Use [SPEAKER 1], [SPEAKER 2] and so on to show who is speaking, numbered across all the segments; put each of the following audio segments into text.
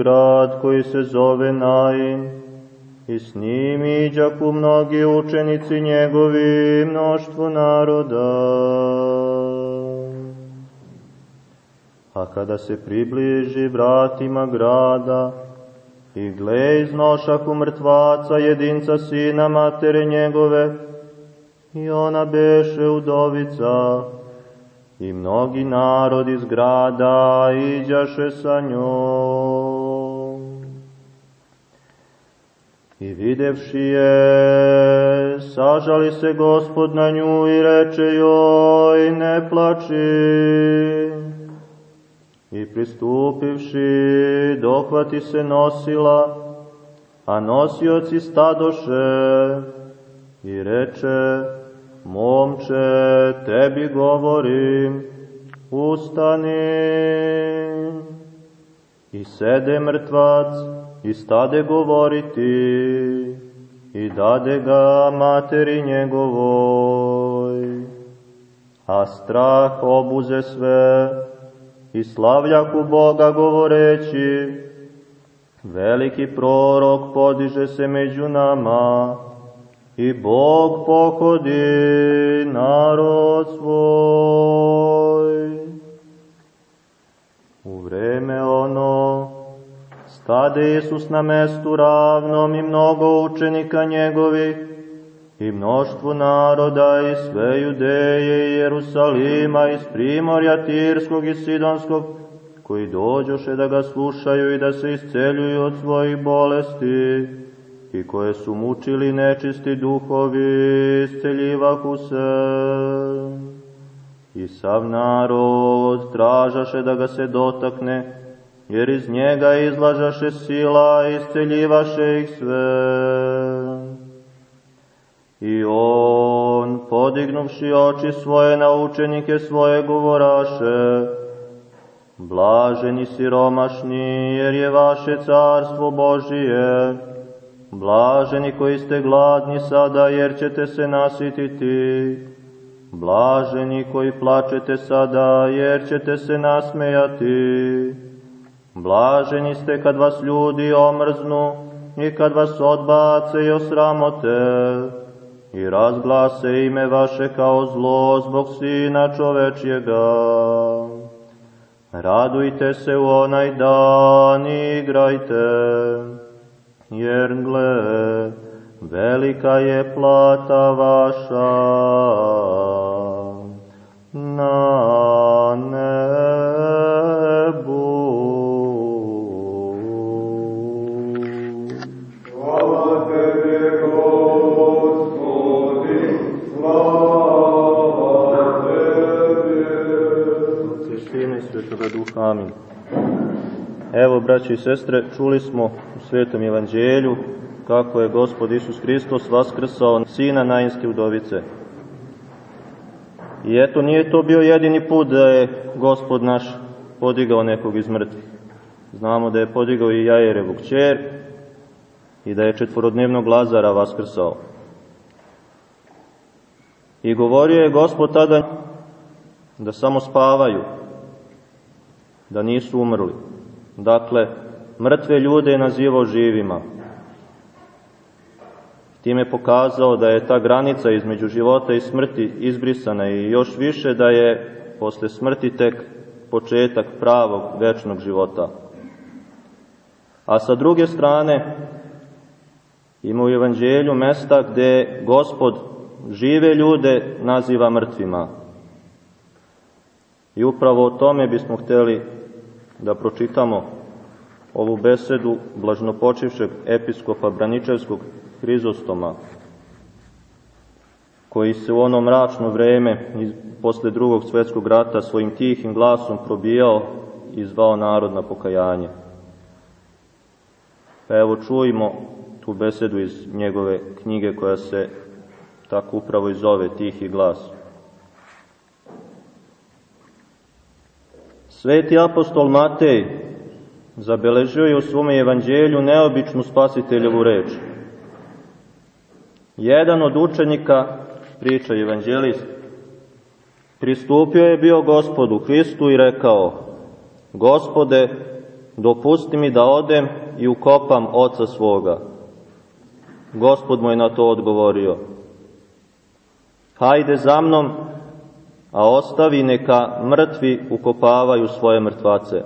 [SPEAKER 1] Grad koji se zove Nain, i s njim iđaku mnogi učenici njegovi mnoštvo naroda. A kada se približi vratima grada, i gle iznošaku mrtvaca jedinca sina matere njegove, i ona beše udovica, i mnogi narod iz grada iđaše sa njom. I videvši je, sažali se gospod na nju i reče joj, ne plači. I pristupivši, dohvati se nosila, a nosioci stadoše i reče, momče, tebi govorim, ustani. I sede mrtvac, i stade govoriti, i dade ga materi njegovoj. A strah obuze sve, i slavljaku Boga govoreći, veliki prorok podiže se među nama, i Bog pohodi narod svoj. U vreme ono, stade Isus na mestu ravnom i mnogo učenika njegovih, i mnoštvo naroda i sve Judeje i Jerusalima iz primorja Tirskog i Sidonskog, koji dođoše da ga slušaju i da se isceljuju od svojih bolesti, i koje su mučili nečisti duhovi, isceljivahu se. I sav narod tražaše da ga se dotakne, jer iz njega izlažaše sila isceljivaše ih sve. I on, podignuvši oči svoje na učenike svoje, govoraše, Blaženi siromašni, jer je vaše carstvo Božije. Blaženi koji ste gladni sada, jer ćete se nasititi. Blaženi koji plačete sada, jer ćete se nasmejati. Blaženi ste kad vas ljudi omrznu i kad vas odbace i osramote i razglase ime vaše kao zlo zbog Sina čovečjega. Radujte se u onaj dan i igrajte, jer gle, velika je plata vaša na Evo, braći i sestre, čuli smo u Svetom Evanđelju kako je Gospod Isus Hristos vaskrsao sina Nainske udovice. I eto, nije to bio jedini put da je Gospod naš podigao nekog iz mrtvih. Znamo da je podigao i Jajerevu kćer i da je četvorodnevnog Lazara vaskrsao. I govorio je Gospod tada da samo spavaju, da nisu umrli. Dakle, mrtve ljude je nazivao živima. Time pokazao da je ta granica između života i smrti izbrisana i još više da je posle smrti tek početak pravog večnog života. A sa druge strane, ima u evanđelju mesta gde gospod žive ljude naziva mrtvima. I upravo o tome bismo hteli da pročitamo ovu besedu blažnopočivšeg episkopa Braničevskog Hrizostoma, koji se u ono mračno vreme posle drugog svetskog rata svojim tihim glasom probijao i zvao narod na pokajanje. Pa evo čujmo tu besedu iz njegove knjige koja se tako upravo i zove Tihi glas. Sveti apostol Matej zabeležio je u svome evanđelju neobičnu spasiteljevu reč. Jedan od učenika, priča evanđelist, pristupio je bio gospodu Hristu i rekao, Gospode, dopusti mi da odem i ukopam oca svoga. Gospod mu je na to odgovorio, hajde za mnom, a ostavi neka mrtvi ukopavaju svoje mrtvace.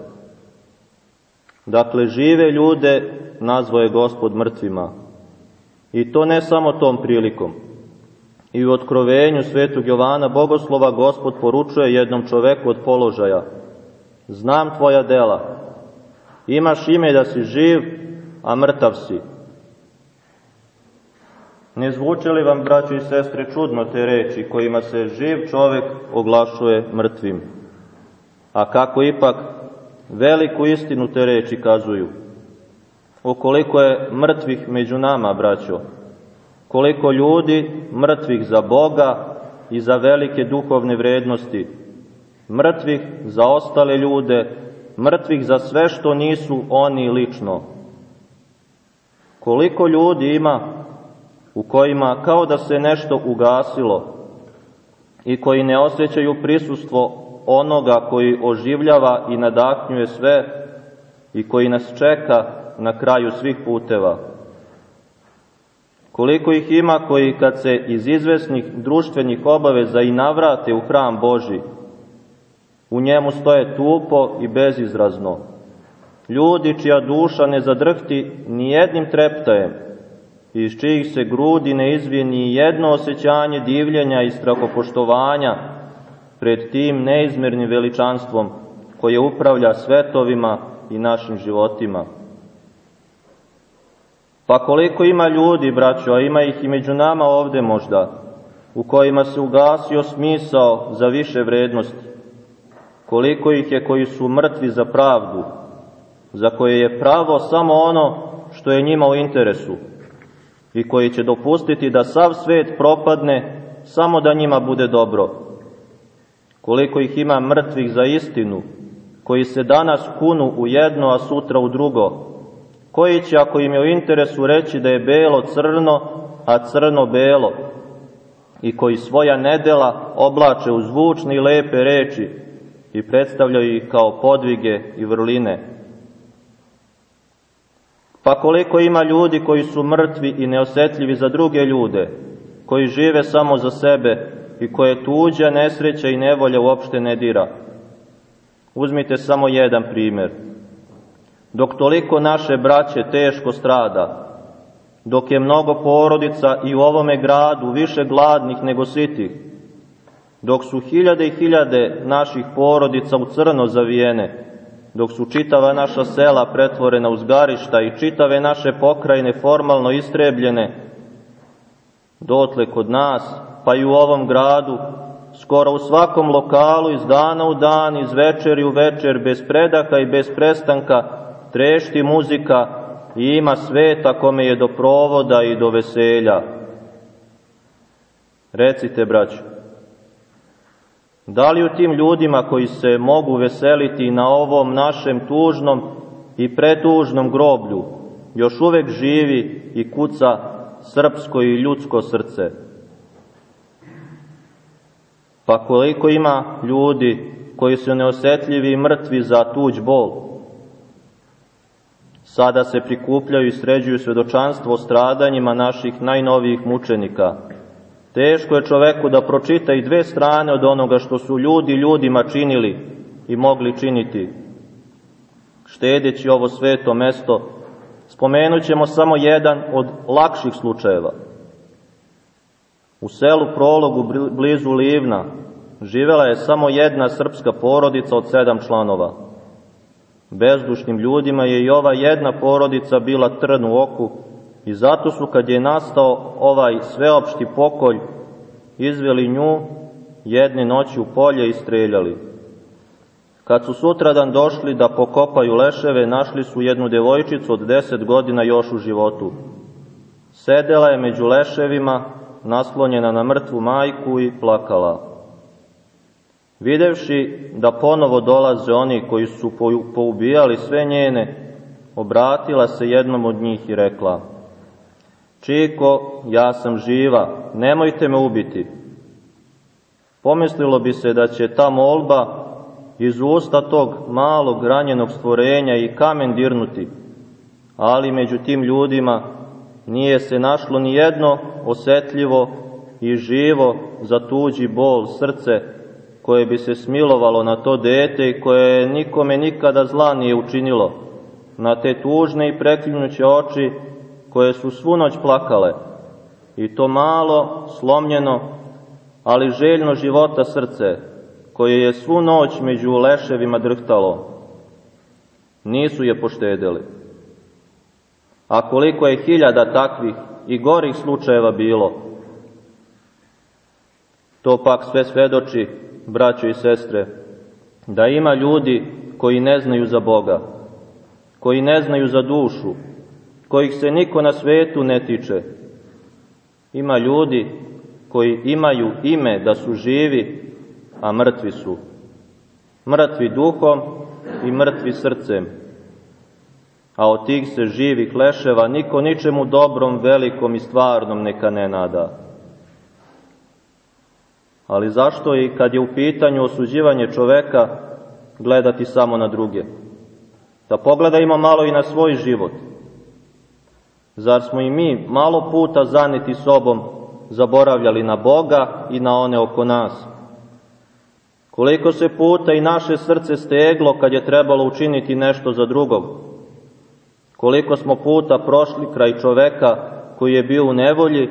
[SPEAKER 1] Dakle, žive ljude nazvo je gospod mrtvima. I to ne samo tom prilikom. I u otkrovenju svetog Jovana Bogoslova gospod poručuje jednom čoveku od položaja. Znam tvoja dela. Imaš ime da si živ, a mrtav si. Ne zvuče li vam, braći i sestre, čudno te reči kojima se živ čovek oglašuje mrtvim? A kako ipak veliku istinu te reči kazuju? Okoliko je mrtvih među nama, braćo? Koliko ljudi mrtvih za Boga i za velike duhovne vrednosti? Mrtvih za ostale ljude, mrtvih za sve što nisu oni lično. Koliko ljudi ima u kojima kao da se nešto ugasilo i koji ne osjećaju prisustvo onoga koji oživljava i nadahnjuje sve i koji nas čeka na kraju svih puteva. Koliko ih ima koji kad se iz izvesnih društvenih obaveza i navrate u hram Boži, u njemu stoje tupo i bezizrazno. Ljudi čija duša ne zadrhti ni jednim treptajem, iz čijih se grudi ne izvije ni jedno osjećanje divljenja i strahopoštovanja pred tim neizmernim veličanstvom koje upravlja svetovima i našim životima. Pa koliko ima ljudi, braćo, a ima ih i među nama ovde možda, u kojima se ugasio smisao za više vrednosti. Koliko ih je koji su mrtvi za pravdu, za koje je pravo samo ono što je njima u interesu i koji će dopustiti da sav svet propadne samo da njima bude dobro. Koliko ih ima mrtvih za istinu, koji se danas kunu u jedno, a sutra u drugo, koji će, ako im je u interesu, reći da je belo crno, a crno belo, i koji svoja nedela oblače u zvučne lepe reči i predstavljaju ih kao podvige i vrline. Pa koliko ima ljudi koji su mrtvi i neosetljivi za druge ljude, koji žive samo za sebe i koje tuđa nesreća i nevolja uopšte ne dira. Uzmite samo jedan primjer dok toliko naše braće teško strada, dok je mnogo porodica i u ovome gradu više gladnih nego sitih, dok su hiljade i hiljade naših porodica u crno zavijene, dok su čitava naša sela pretvorena u zgarišta i čitave naše pokrajine formalno istrebljene, dotle kod nas, pa i u ovom gradu, skoro u svakom lokalu iz dana u dan, iz večeri u večer, bez predaha i bez prestanka, trešti muzika i ima sveta kome je do provoda i do veselja. Recite, braću, da li u tim ljudima koji se mogu veseliti na ovom našem tužnom i pretužnom groblju još uvek živi i kuca srpsko i ljudsko srce? Pa koliko ima ljudi koji su neosetljivi i mrtvi za tuđ bol? Sada se prikupljaju i sređuju svedočanstvo o stradanjima naših najnovijih mučenika. Teško je čoveku da pročita i dve strane od onoga što su ljudi ljudima činili i mogli činiti. Štedeći ovo sveto mesto, spomenut samo jedan od lakših slučajeva. U selu Prologu blizu Livna živela je samo jedna srpska porodica od sedam članova. Bezdušnim ljudima je i ova jedna porodica bila trn u oku i zato su kad je nastao ovaj sveopšti pokolj izveli nju jedne noći u polje i streljali. Kad su sutradan došli da pokopaju leševe, našli su jednu devojčicu od deset godina još u životu. Sedela je među leševima, naslonjena na mrtvu majku i plakala. Videvši da ponovo dolaze oni koji su poubijali sve njene, obratila se jednom od njih i rekla, Čiko, ja sam živa, nemojte me ubiti. Pomislilo bi se da će ta molba iz usta tog malog ranjenog stvorenja i kamen dirnuti, ali među tim ljudima nije se našlo ni jedno osetljivo i živo za tuđi bol srce koje bi se smilovalo na to dete i koje nikome nikada zla nije učinilo, na te tužne i preklinjuće oči koje su svu noć plakale, i to malo, slomljeno, ali željno života srce, koje je svu noć među leševima drhtalo, nisu je poštedeli. A koliko je hiljada takvih i gorih slučajeva bilo, to pak sve svedoči, braćo i sestre, da ima ljudi koji ne znaju za Boga, koji ne znaju za dušu, kojih se niko na svetu ne tiče. Ima ljudi koji imaju ime da su živi, a mrtvi su. Mrtvi duhom i mrtvi srcem. A od tih se živih leševa niko ničemu dobrom, velikom i stvarnom neka ne nada. Ali zašto i kad je u pitanju osuđivanje čoveka gledati samo na druge? Da pogledajmo malo i na svoj život. Zar smo i mi malo puta zaneti sobom zaboravljali na Boga i na one oko nas? Koliko se puta i naše srce steglo kad je trebalo učiniti nešto za drugog? Koliko smo puta prošli kraj čoveka koji je bio u nevolji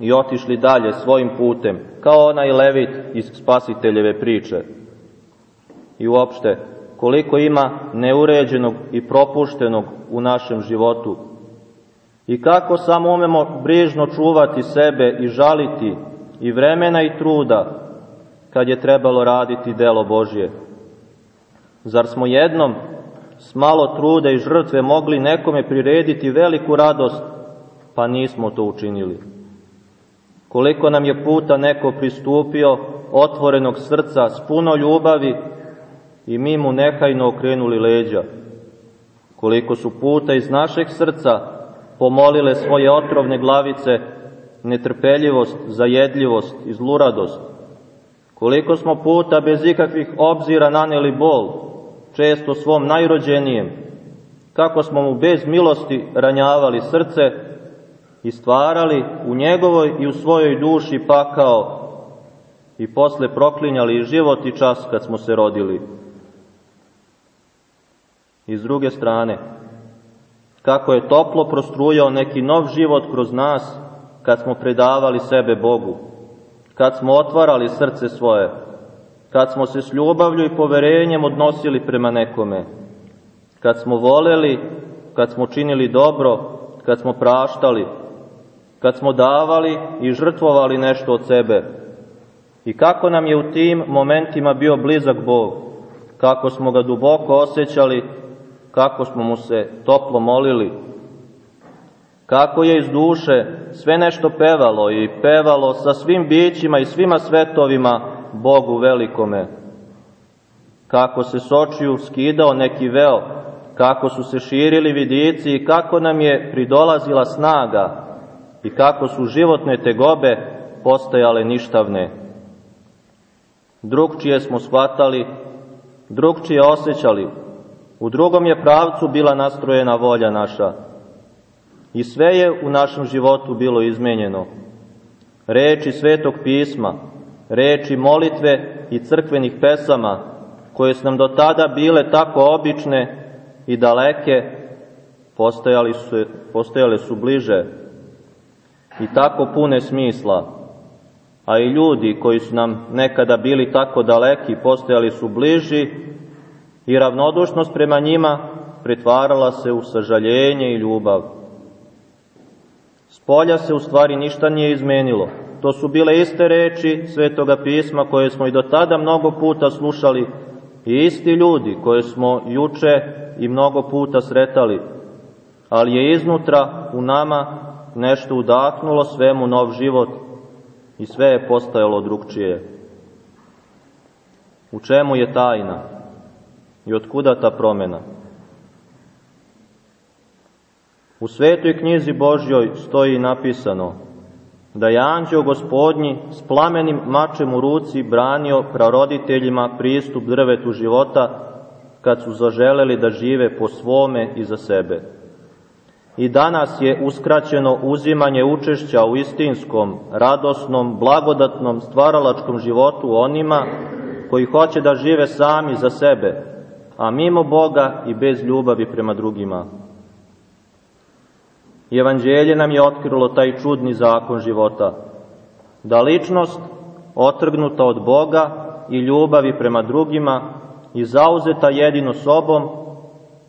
[SPEAKER 1] i otišli dalje svojim putem, kao onaj levit iz spasiteljeve priče. I uopšte, koliko ima neuređenog i propuštenog u našem životu. I kako samo umemo brižno čuvati sebe i žaliti i vremena i truda kad je trebalo raditi delo Božje. Zar smo jednom s malo truda i žrtve mogli nekome prirediti veliku radost, pa nismo to učinili? Koliko nam je puta neko pristupio otvorenog srca s puno ljubavi i mi mu nehajno okrenuli leđa. Koliko su puta iz našeg srca pomolile svoje otrovne glavice netrpeljivost, zajedljivost i zluradost. Koliko smo puta bez ikakvih obzira naneli bol, često svom najrođenijem, kako smo mu bez milosti ranjavali srce i stvarali u njegovoj i u svojoj duši pakao i posle proklinjali život i čas kad smo se rodili. I s druge strane, kako je toplo prostrujao neki nov život kroz nas kad smo predavali sebe Bogu, kad smo otvarali srce svoje, kad smo se s ljubavlju i poverenjem odnosili prema nekome, kad smo voleli, kad smo činili dobro, kad smo praštali, kad smo davali i žrtvovali nešto od sebe. I kako nam je u tim momentima bio blizak Bog, kako smo ga duboko osjećali, kako smo mu se toplo molili, kako je iz duše sve nešto pevalo i pevalo sa svim bićima i svima svetovima Bogu velikome, kako se s očiju skidao neki veo, kako su se širili vidici i kako nam je pridolazila snaga i kako su životne tegobe postajale ništavne. Drugčije smo shvatali, drugčije osjećali, u drugom je pravcu bila nastrojena volja naša. I sve je u našem životu bilo izmenjeno. Reči svetog pisma, reči molitve i crkvenih pesama, koje su nam do tada bile tako obične i daleke, postojali su, postojale su bliže i tako pune smisla, a i ljudi koji su nam nekada bili tako daleki postojali su bliži i ravnodušnost prema njima pretvarala se u sažaljenje i ljubav. S polja se u stvari ništa nije izmenilo. To su bile iste reči Svetoga pisma koje smo i do tada mnogo puta slušali i isti ljudi koje smo juče i mnogo puta sretali, ali je iznutra u nama nešto udahnulo svemu nov život i sve je postajalo drugčije. U čemu je tajna? I otkuda ta promena? U svetoj knjizi Božjoj stoji napisano da je anđeo gospodnji s plamenim mačem u ruci branio praroditeljima pristup drvetu života kad su zaželeli da žive po svome i za sebe. I danas je uskraćeno uzimanje učešća u istinskom, radosnom, blagodatnom, stvaralačkom životu onima koji hoće da žive sami za sebe, a mimo Boga i bez ljubavi prema drugima. Evanđelje nam je otkrilo taj čudni zakon života, da ličnost otrgnuta od Boga i ljubavi prema drugima i zauzeta jedino sobom,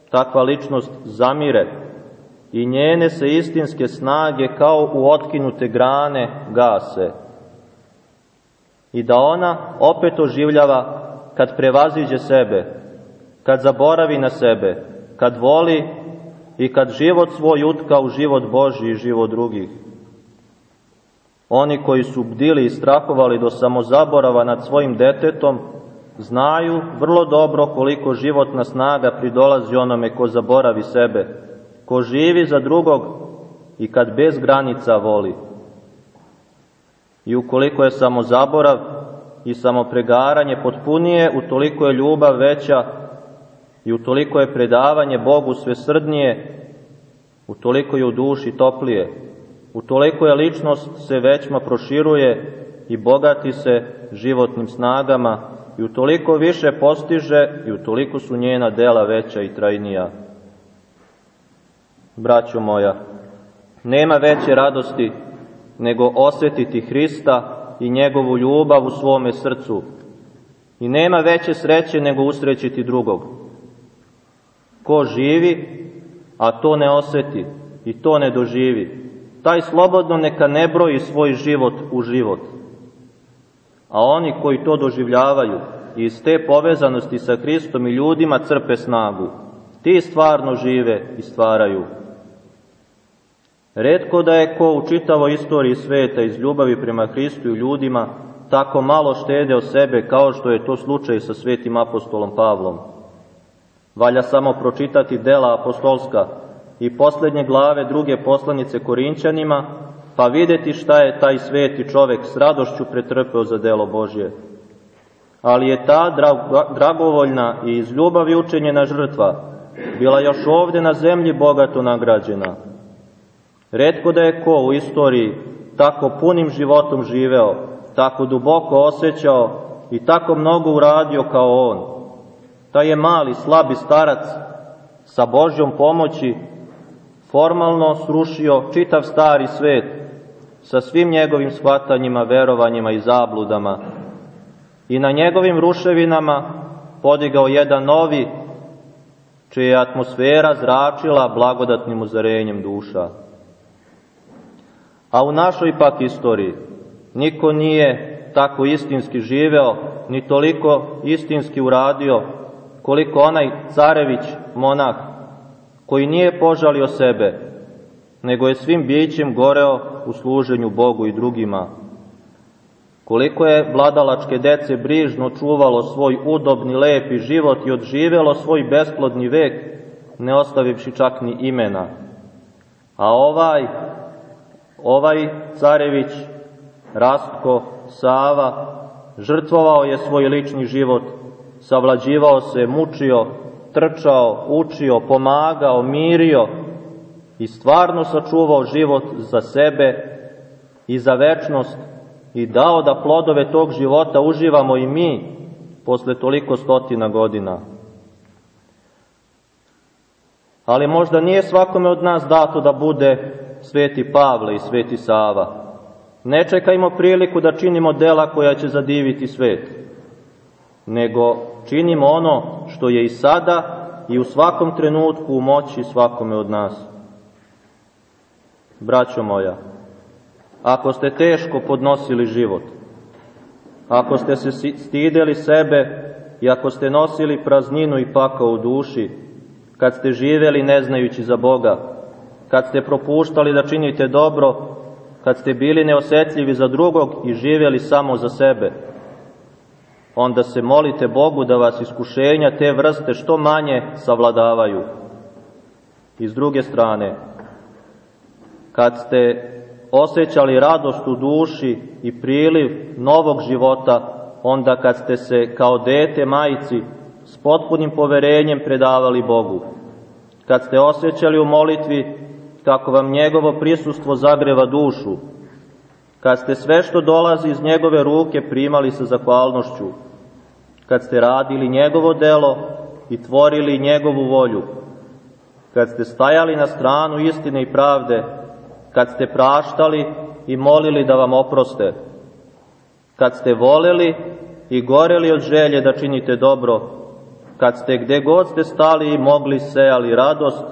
[SPEAKER 1] takva ličnost zamire i njene se istinske snage kao u otkinute grane gase i da ona opet oživljava kad prevaziđe sebe, kad zaboravi na sebe, kad voli i kad život svoj utka u život Boži i život drugih. Oni koji su bdili i strahovali do samozaborava nad svojim detetom, znaju vrlo dobro koliko životna snaga pridolazi onome ko zaboravi sebe, ko živi za drugog i kad bez granica voli. I ukoliko je samo zaborav i samo pregaranje potpunije, utoliko je ljubav veća i utoliko je predavanje Bogu svesrdnije, utoliko je u duši toplije, utoliko je ličnost se većma proširuje i bogati se životnim snagama i utoliko više postiže i utoliko su njena dela veća i trajnija. Braćo moja, nema veće radosti nego osjetiti Hrista i njegovu ljubav u svome srcu. I nema veće sreće nego usrećiti drugog. Ko živi, a to ne oseti i to ne doživi, taj slobodno neka ne broji svoj život u život. A oni koji to doživljavaju i iz te povezanosti sa Hristom i ljudima crpe snagu, ti stvarno žive i stvaraju. Redko da je ko u čitavoj istoriji sveta iz ljubavi prema Hristu i ljudima tako malo štede o sebe kao što je to slučaj sa svetim apostolom Pavlom. Valja samo pročitati dela apostolska i poslednje glave druge poslanice Korinćanima, pa videti šta je taj sveti čovek s radošću pretrpeo za delo Božje. Ali je ta dragovoljna i iz ljubavi učenjena žrtva bila još ovde na zemlji bogato nagrađena Redko da je ko u istoriji tako punim životom živeo, tako duboko osjećao i tako mnogo uradio kao on. Taj je mali, slabi starac sa Božjom pomoći formalno srušio čitav stari svet sa svim njegovim shvatanjima, verovanjima i zabludama i na njegovim ruševinama podigao jedan novi, čija je atmosfera zračila blagodatnim uzarenjem duša. A u našoj pak istoriji niko nije tako istinski živeo, ni toliko istinski uradio, koliko onaj carević, monah, koji nije požalio sebe, nego je svim bićem goreo u služenju Bogu i drugima. Koliko je vladalačke dece brižno čuvalo svoj udobni, lepi život i odživelo svoj besplodni vek, ne ostavivši čak ni imena. A ovaj Ovaj carević, Rastko, Sava, žrtvovao je svoj lični život, savlađivao se, mučio, trčao, učio, pomagao, mirio i stvarno sačuvao život za sebe i za večnost i dao da plodove tog života uživamo i mi posle toliko stotina godina. Ali možda nije svakome od nas dato da bude sveti Pavle i sveti Sava. Ne čekajmo priliku da činimo dela koja će zadiviti svet, nego činimo ono što je i sada i u svakom trenutku u moći svakome od nas. Braćo moja, ako ste teško podnosili život, ako ste se stideli sebe i ako ste nosili prazninu i pakao u duši, kad ste živeli ne znajući za Boga, kad ste propuštali da činite dobro, kad ste bili neosetljivi za drugog i živjeli samo za sebe. Onda se molite Bogu da vas iskušenja te vrste što manje savladavaju. I s druge strane, kad ste osjećali radost u duši i priliv novog života onda kad ste se kao dete majici s potpunim poverenjem predavali Bogu. Kad ste osjećali u molitvi kako vam njegovo prisustvo zagreva dušu, kad ste sve što dolazi iz njegove ruke primali sa zahvalnošću, kad ste radili njegovo delo i tvorili njegovu volju, kad ste stajali na stranu istine i pravde, kad ste praštali i molili da vam oproste, kad ste voleli i goreli od želje da činite dobro, kad ste gde god ste stali i mogli sejali radost,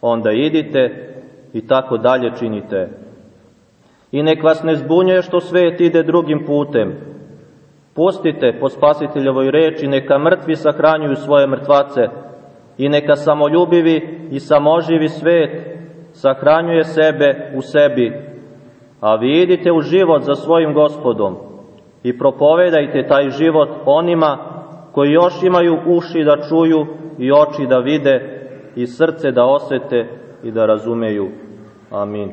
[SPEAKER 1] onda idite i tako dalje činite. I nek vas ne zbunjuje što svet ide drugim putem. Pustite po spasiteljevoj reči, neka mrtvi sahranjuju svoje mrtvace i neka samoljubivi i samoživi svet sahranjuje sebe u sebi, a vi idite u život za svojim gospodom i propovedajte taj život onima koji još imaju uši da čuju i oči da vide i srce da osete i da razumeju. Amin.